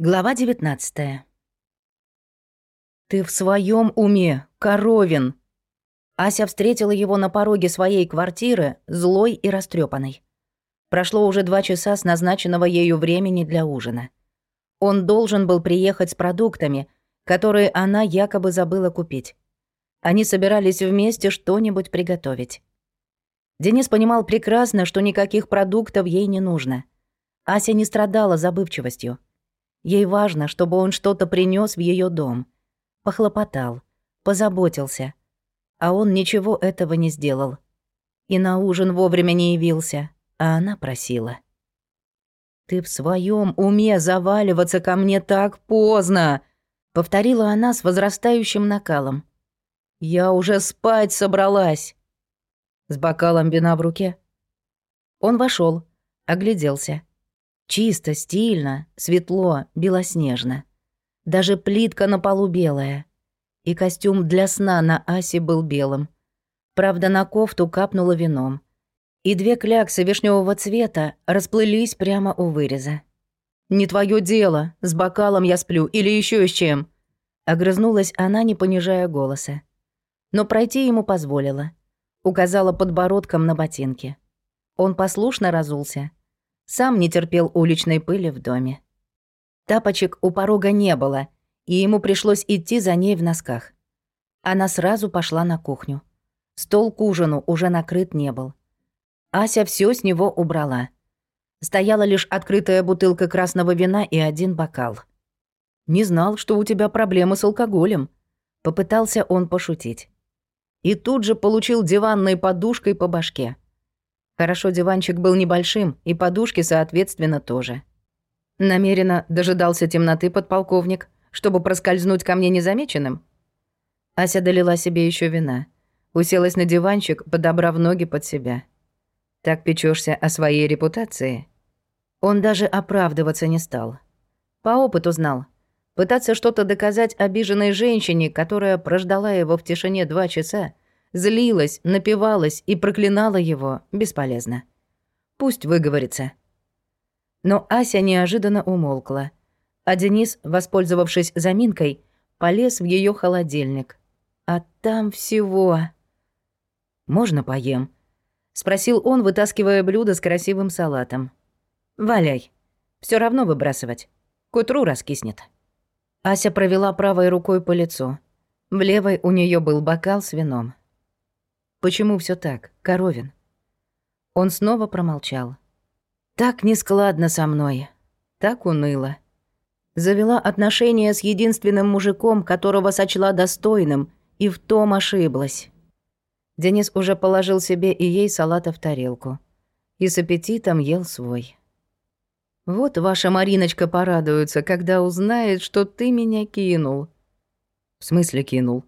Глава 19 «Ты в своем уме, Коровин!» Ася встретила его на пороге своей квартиры, злой и растрепанной. Прошло уже два часа с назначенного ею времени для ужина. Он должен был приехать с продуктами, которые она якобы забыла купить. Они собирались вместе что-нибудь приготовить. Денис понимал прекрасно, что никаких продуктов ей не нужно. Ася не страдала забывчивостью. Ей важно, чтобы он что-то принес в ее дом. Похлопотал, позаботился. А он ничего этого не сделал. И на ужин вовремя не явился, а она просила. «Ты в своем уме заваливаться ко мне так поздно!» — повторила она с возрастающим накалом. «Я уже спать собралась!» С бокалом вина в руке. Он вошел, огляделся. Чисто, стильно, светло, белоснежно. Даже плитка на полу белая. И костюм для сна на Асе был белым. Правда, на кофту капнуло вином. И две кляксы вишневого цвета расплылись прямо у выреза. «Не твое дело, с бокалом я сплю или еще с чем», Огрызнулась она, не понижая голоса. Но пройти ему позволила. Указала подбородком на ботинки. Он послушно разулся. Сам не терпел уличной пыли в доме. Тапочек у порога не было, и ему пришлось идти за ней в носках. Она сразу пошла на кухню. Стол к ужину уже накрыт не был. Ася все с него убрала. Стояла лишь открытая бутылка красного вина и один бокал. «Не знал, что у тебя проблемы с алкоголем», — попытался он пошутить. И тут же получил диванной подушкой по башке. Хорошо, диванчик был небольшим, и подушки, соответственно, тоже. Намеренно дожидался темноты подполковник, чтобы проскользнуть ко мне незамеченным. Ася долила себе еще вина. Уселась на диванчик, подобрав ноги под себя. Так печешься о своей репутации. Он даже оправдываться не стал. По опыту знал. Пытаться что-то доказать обиженной женщине, которая прождала его в тишине два часа, Злилась, напивалась и проклинала его бесполезно. Пусть выговорится. Но Ася неожиданно умолкла, а Денис, воспользовавшись заминкой, полез в ее холодильник. А там всего... «Можно поем?» — спросил он, вытаскивая блюдо с красивым салатом. «Валяй. Все равно выбрасывать. К утру раскиснет». Ася провела правой рукой по лицу. В левой у нее был бокал с вином. Почему все так, Коровин? Он снова промолчал. Так нескладно со мной, так уныло. Завела отношения с единственным мужиком, которого сочла достойным, и в том ошиблась. Денис уже положил себе и ей салата в тарелку. И с аппетитом ел свой. «Вот ваша Мариночка порадуется, когда узнает, что ты меня кинул». «В смысле кинул?»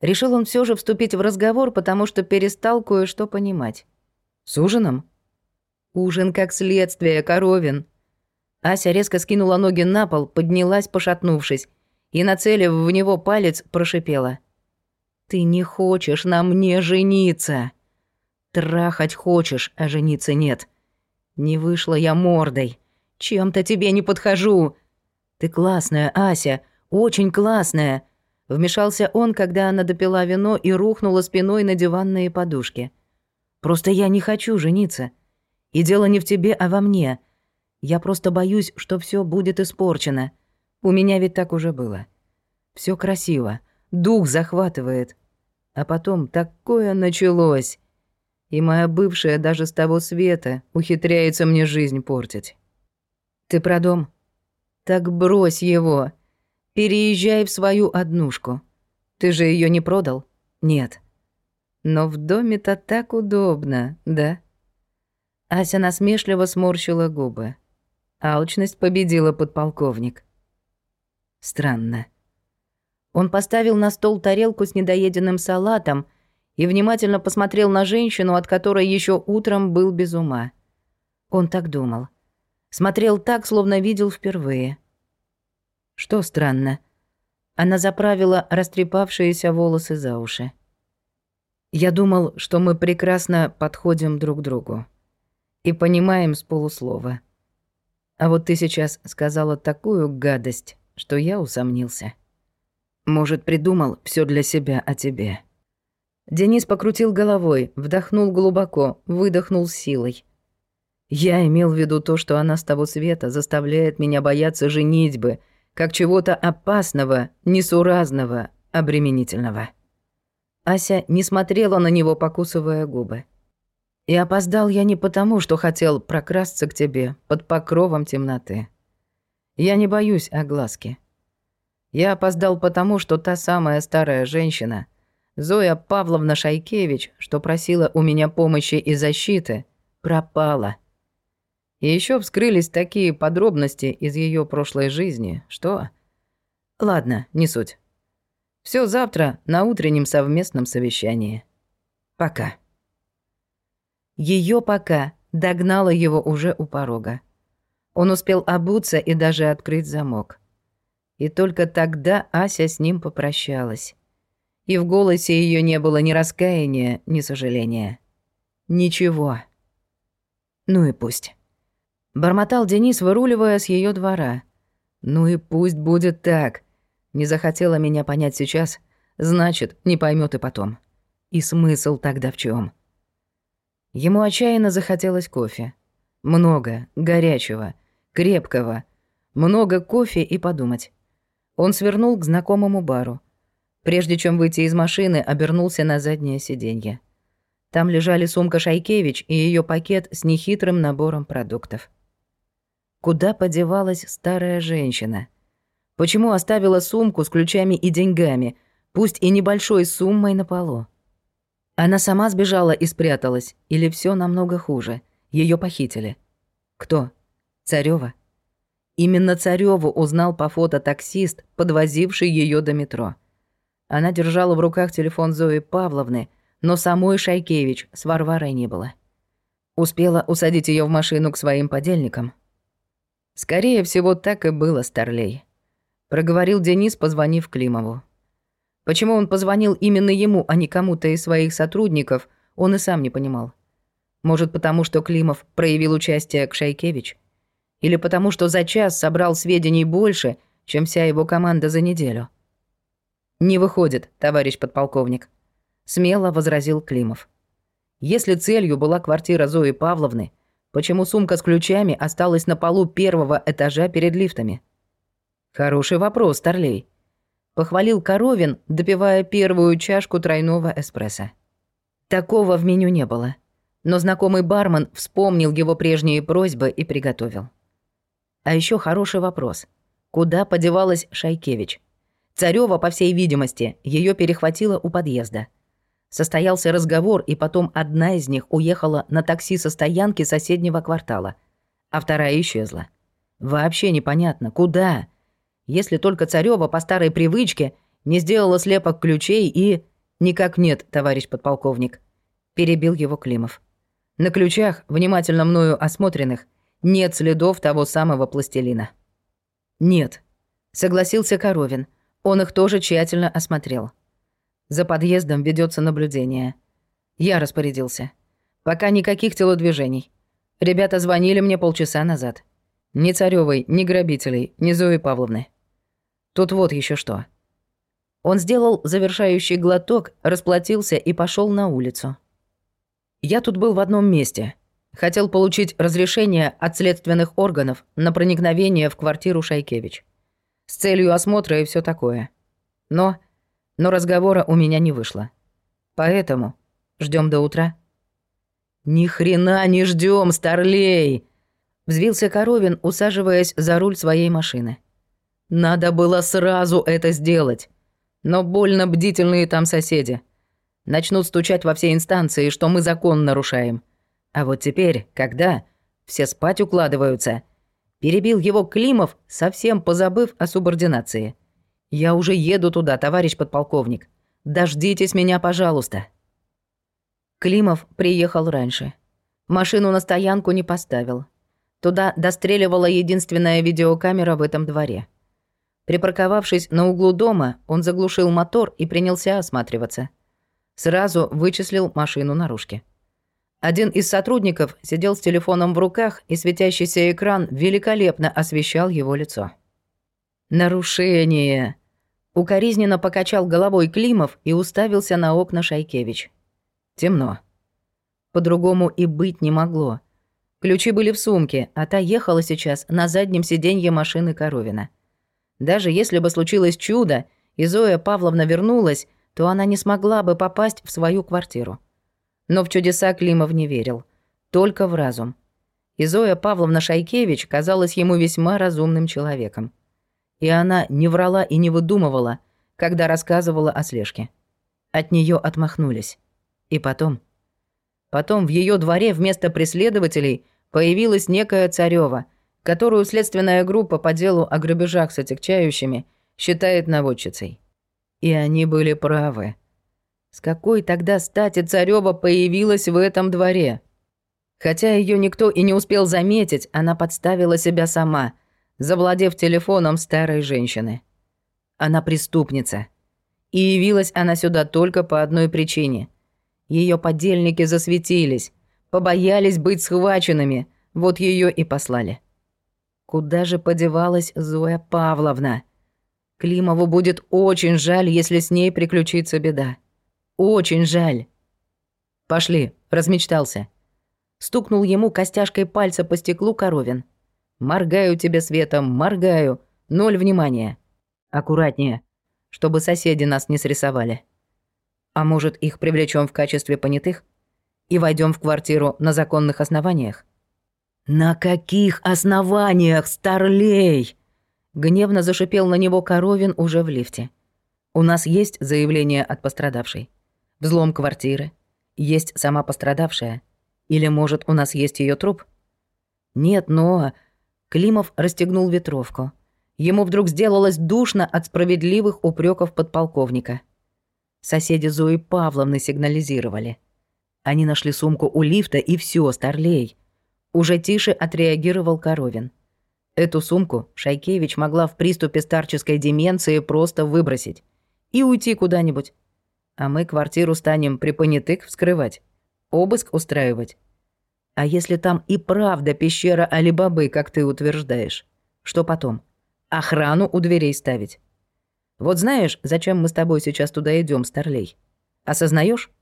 Решил он все же вступить в разговор, потому что перестал кое-что понимать. «С ужином?» «Ужин как следствие, Коровин». Ася резко скинула ноги на пол, поднялась, пошатнувшись, и, нацелив в него палец, прошипела. «Ты не хочешь на мне жениться. Трахать хочешь, а жениться нет. Не вышла я мордой. Чем-то тебе не подхожу. Ты классная, Ася, очень классная. Вмешался он, когда она допила вино и рухнула спиной на диванные подушки. «Просто я не хочу жениться. И дело не в тебе, а во мне. Я просто боюсь, что все будет испорчено. У меня ведь так уже было. Все красиво, дух захватывает. А потом такое началось. И моя бывшая даже с того света ухитряется мне жизнь портить. Ты про дом? Так брось его. Переезжай в свою однушку. Ты же ее не продал? Нет. Но в доме-то так удобно, да? Ася насмешливо сморщила губы. Алчность победила подполковник. Странно. Он поставил на стол тарелку с недоеденным салатом и внимательно посмотрел на женщину, от которой еще утром был без ума. Он так думал. Смотрел так, словно видел впервые. Что странно. Она заправила растрепавшиеся волосы за уши. Я думал, что мы прекрасно подходим друг другу. И понимаем с полуслова. А вот ты сейчас сказала такую гадость, что я усомнился. Может, придумал все для себя о тебе. Денис покрутил головой, вдохнул глубоко, выдохнул силой. Я имел в виду то, что она с того света заставляет меня бояться женитьбы, как чего-то опасного, несуразного, обременительного. Ася не смотрела на него, покусывая губы. И опоздал я не потому, что хотел прокрасться к тебе под покровом темноты. Я не боюсь огласки. Я опоздал потому, что та самая старая женщина, Зоя Павловна Шайкевич, что просила у меня помощи и защиты, пропала. И еще вскрылись такие подробности из ее прошлой жизни, что... Ладно, не суть. Все завтра на утреннем совместном совещании. Пока. Ее пока догнала его уже у порога. Он успел обуться и даже открыть замок. И только тогда Ася с ним попрощалась. И в голосе ее не было ни раскаяния, ни сожаления. Ничего. Ну и пусть. Бормотал Денис, выруливая с ее двора. Ну и пусть будет так. Не захотела меня понять сейчас, значит, не поймет и потом. И смысл тогда в чем? Ему отчаянно захотелось кофе. Много, горячего, крепкого. Много кофе и подумать. Он свернул к знакомому бару. Прежде чем выйти из машины, обернулся на заднее сиденье. Там лежали сумка Шайкевич и ее пакет с нехитрым набором продуктов. Куда подевалась старая женщина? Почему оставила сумку с ключами и деньгами, пусть и небольшой суммой на полу? Она сама сбежала и спряталась, или все намного хуже? Ее похитили. Кто? Царева? Именно Цареву узнал по фото таксист, подвозивший ее до метро. Она держала в руках телефон Зои Павловны, но самой Шайкевич с Варварой не было. Успела усадить ее в машину к своим подельникам. Скорее всего, так и было, Старлей. Проговорил Денис, позвонив Климову. Почему он позвонил именно ему, а не кому-то из своих сотрудников, он и сам не понимал. Может, потому что Климов проявил участие к Шайкевич? Или потому что за час собрал сведений больше, чем вся его команда за неделю? «Не выходит, товарищ подполковник», — смело возразил Климов. «Если целью была квартира Зои Павловны, почему сумка с ключами осталась на полу первого этажа перед лифтами?» «Хороший вопрос, Торлей», похвалил Коровин, допивая первую чашку тройного эспрессо. Такого в меню не было, но знакомый бармен вспомнил его прежние просьбы и приготовил. А еще хороший вопрос. Куда подевалась Шайкевич? Царёва, по всей видимости, ее перехватила у подъезда. Состоялся разговор, и потом одна из них уехала на такси со стоянки соседнего квартала, а вторая исчезла. Вообще непонятно, куда? если только Царёва по старой привычке не сделала слепок ключей и... «Никак нет, товарищ подполковник», — перебил его Климов. «На ключах, внимательно мною осмотренных, нет следов того самого пластилина». «Нет», — согласился Коровин. Он их тоже тщательно осмотрел. За подъездом ведется наблюдение. Я распорядился. Пока никаких телодвижений. Ребята звонили мне полчаса назад. Ни Царёвой, ни грабителей, ни Зои Павловны. Тут вот еще что. Он сделал завершающий глоток, расплатился и пошел на улицу. Я тут был в одном месте. Хотел получить разрешение от следственных органов на проникновение в квартиру Шайкевич. С целью осмотра и все такое. Но... Но разговора у меня не вышло. Поэтому ждем до утра. Ни хрена не ждем, старлей! Взвился Коровин, усаживаясь за руль своей машины. Надо было сразу это сделать. Но больно бдительные там соседи. Начнут стучать во все инстанции, что мы закон нарушаем. А вот теперь, когда все спать укладываются, перебил его Климов, совсем позабыв о субординации. Я уже еду туда, товарищ подполковник. Дождитесь меня, пожалуйста. Климов приехал раньше. Машину на стоянку не поставил. Туда достреливала единственная видеокамера в этом дворе. Припарковавшись на углу дома, он заглушил мотор и принялся осматриваться. Сразу вычислил машину наружки. Один из сотрудников сидел с телефоном в руках, и светящийся экран великолепно освещал его лицо. «Нарушение!» Укоризненно покачал головой Климов и уставился на окна Шайкевич. «Темно. По-другому и быть не могло. Ключи были в сумке, а та ехала сейчас на заднем сиденье машины Коровина. Даже если бы случилось чудо, и Зоя Павловна вернулась, то она не смогла бы попасть в свою квартиру. Но в чудеса Климов не верил. Только в разум. И Зоя Павловна Шайкевич казалась ему весьма разумным человеком. И она не врала и не выдумывала, когда рассказывала о слежке. От нее отмахнулись. И потом... Потом в ее дворе вместо преследователей появилась некая Царева, которую следственная группа по делу о грабежах с отягчающими считает наводчицей. И они были правы. С какой тогда стати Царева появилась в этом дворе? Хотя ее никто и не успел заметить, она подставила себя сама, завладев телефоном старой женщины. Она преступница. И явилась она сюда только по одной причине. Ее подельники засветились, побоялись быть схваченными, вот ее и послали. Куда же подевалась Зоя Павловна? Климову будет очень жаль, если с ней приключится беда. Очень жаль. Пошли, размечтался. Стукнул ему костяшкой пальца по стеклу Коровин. Моргаю тебе светом, моргаю. Ноль внимания. Аккуратнее, чтобы соседи нас не срисовали. А может, их привлечем в качестве понятых? И войдем в квартиру на законных основаниях? На каких основаниях, старлей? Гневно зашипел на него Коровин уже в лифте. У нас есть заявление от пострадавшей взлом квартиры. Есть сама пострадавшая. Или, может, у нас есть ее труп? Нет, но... Климов расстегнул ветровку. Ему вдруг сделалось душно от справедливых упреков подполковника. Соседи Зои Павловны сигнализировали. Они нашли сумку у лифта и все, старлей. Уже тише отреагировал Коровин. Эту сумку Шайкевич могла в приступе старческой деменции просто выбросить и уйти куда-нибудь, а мы квартиру станем при понятых вскрывать, обыск устраивать. А если там и правда пещера Алибабы, как ты утверждаешь, что потом? Охрану у дверей ставить? Вот знаешь, зачем мы с тобой сейчас туда идем, Старлей? Осознаешь?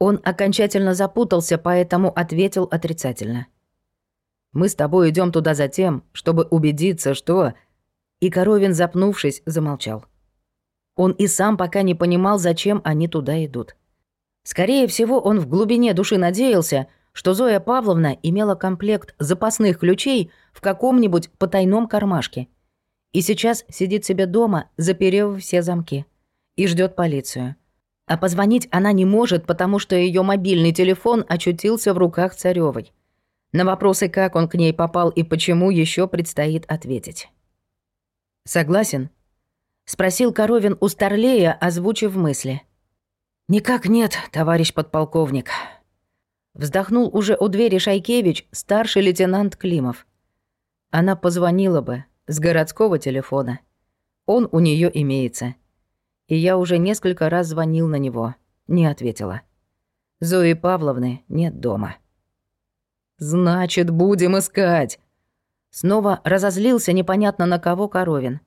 Он окончательно запутался, поэтому ответил отрицательно. Мы с тобой идем туда за тем, чтобы убедиться, что... И Коровин, запнувшись, замолчал. Он и сам пока не понимал, зачем они туда идут. Скорее всего, он в глубине души надеялся, что Зоя Павловна имела комплект запасных ключей в каком-нибудь потайном кармашке. И сейчас сидит себе дома, заперев все замки. И ждет полицию. А позвонить она не может, потому что ее мобильный телефон очутился в руках Царевой. На вопросы, как он к ней попал и почему, еще предстоит ответить. «Согласен?» Спросил Коровин у Старлея, озвучив мысли. «Никак нет, товарищ подполковник». Вздохнул уже у двери Шайкевич, старший лейтенант Климов. Она позвонила бы с городского телефона. Он у нее имеется. И я уже несколько раз звонил на него. Не ответила. Зои Павловны нет дома. «Значит, будем искать!» Снова разозлился непонятно на кого Коровин.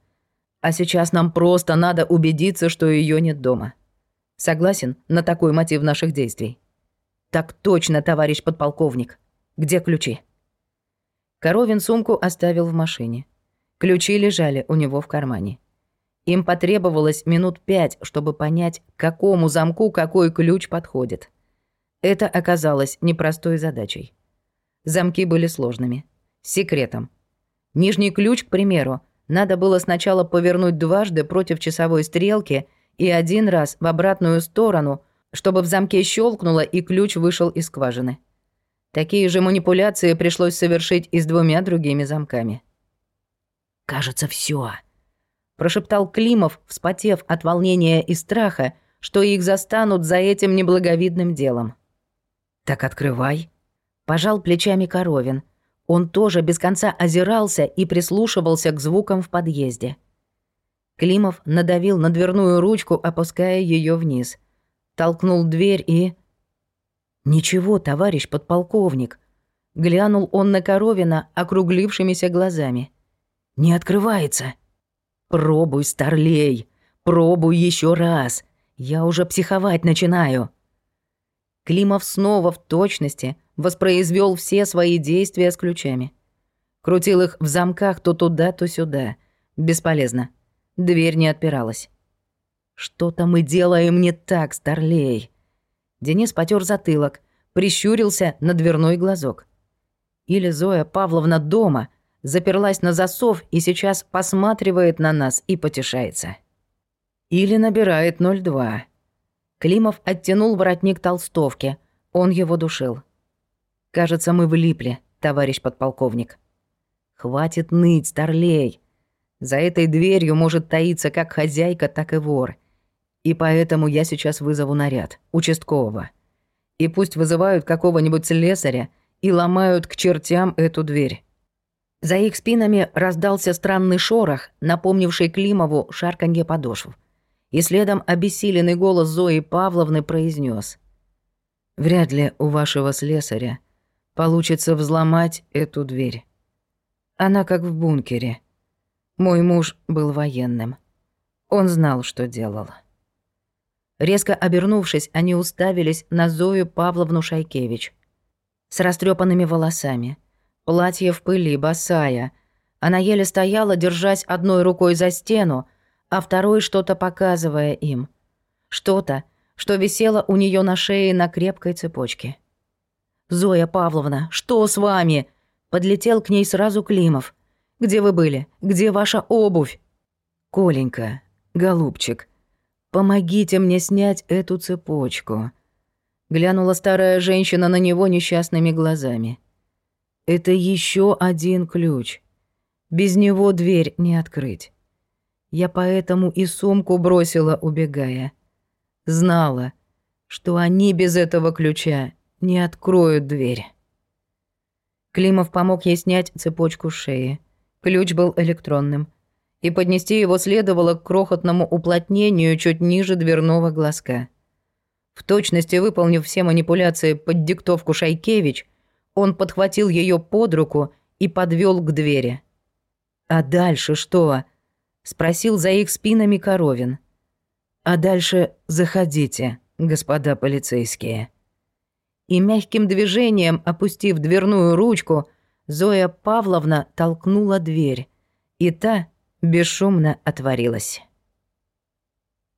А сейчас нам просто надо убедиться, что ее нет дома. Согласен на такой мотив наших действий? Так точно, товарищ подполковник. Где ключи? Коровин сумку оставил в машине. Ключи лежали у него в кармане. Им потребовалось минут пять, чтобы понять, к какому замку какой ключ подходит. Это оказалось непростой задачей. Замки были сложными. Секретом. Нижний ключ, к примеру, надо было сначала повернуть дважды против часовой стрелки и один раз в обратную сторону, чтобы в замке щелкнуло и ключ вышел из скважины. Такие же манипуляции пришлось совершить и с двумя другими замками. «Кажется, все, прошептал Климов, вспотев от волнения и страха, что их застанут за этим неблаговидным делом. «Так открывай», — пожал плечами Коровин, он тоже без конца озирался и прислушивался к звукам в подъезде. Климов надавил на дверную ручку, опуская ее вниз. Толкнул дверь и... «Ничего, товарищ подполковник», — глянул он на Коровина округлившимися глазами. «Не открывается». «Пробуй, старлей, пробуй еще раз. Я уже психовать начинаю». Климов снова в точности воспроизвел все свои действия с ключами. Крутил их в замках то туда, то сюда. Бесполезно. Дверь не отпиралась. «Что-то мы делаем не так, старлей». Денис потер затылок, прищурился на дверной глазок. Или Зоя Павловна дома, заперлась на засов и сейчас посматривает на нас и потешается. Или набирает 02. Климов оттянул воротник толстовки. Он его душил. «Кажется, мы влипли, товарищ подполковник». «Хватит ныть, старлей. За этой дверью может таиться как хозяйка, так и вор. И поэтому я сейчас вызову наряд, участкового. И пусть вызывают какого-нибудь слесаря и ломают к чертям эту дверь». За их спинами раздался странный шорох, напомнивший Климову шарканье подошв и следом обессиленный голос Зои Павловны произнес: «Вряд ли у вашего слесаря получится взломать эту дверь. Она как в бункере. Мой муж был военным. Он знал, что делал». Резко обернувшись, они уставились на Зою Павловну Шайкевич. С растрепанными волосами, платье в пыли, босая. Она еле стояла, держась одной рукой за стену, а второй что-то показывая им. Что-то, что висело у нее на шее на крепкой цепочке. «Зоя Павловна, что с вами?» Подлетел к ней сразу Климов. «Где вы были? Где ваша обувь?» «Коленька, голубчик, помогите мне снять эту цепочку». Глянула старая женщина на него несчастными глазами. «Это еще один ключ. Без него дверь не открыть. Я поэтому и сумку бросила, убегая. Знала, что они без этого ключа не откроют дверь. Климов помог ей снять цепочку с шеи. Ключ был электронным. И поднести его следовало к крохотному уплотнению чуть ниже дверного глазка. В точности выполнив все манипуляции под диктовку Шайкевич, он подхватил ее под руку и подвел к двери. «А дальше что?» — спросил за их спинами Коровин. «А дальше заходите, господа полицейские». И мягким движением, опустив дверную ручку, Зоя Павловна толкнула дверь, и та бесшумно отворилась.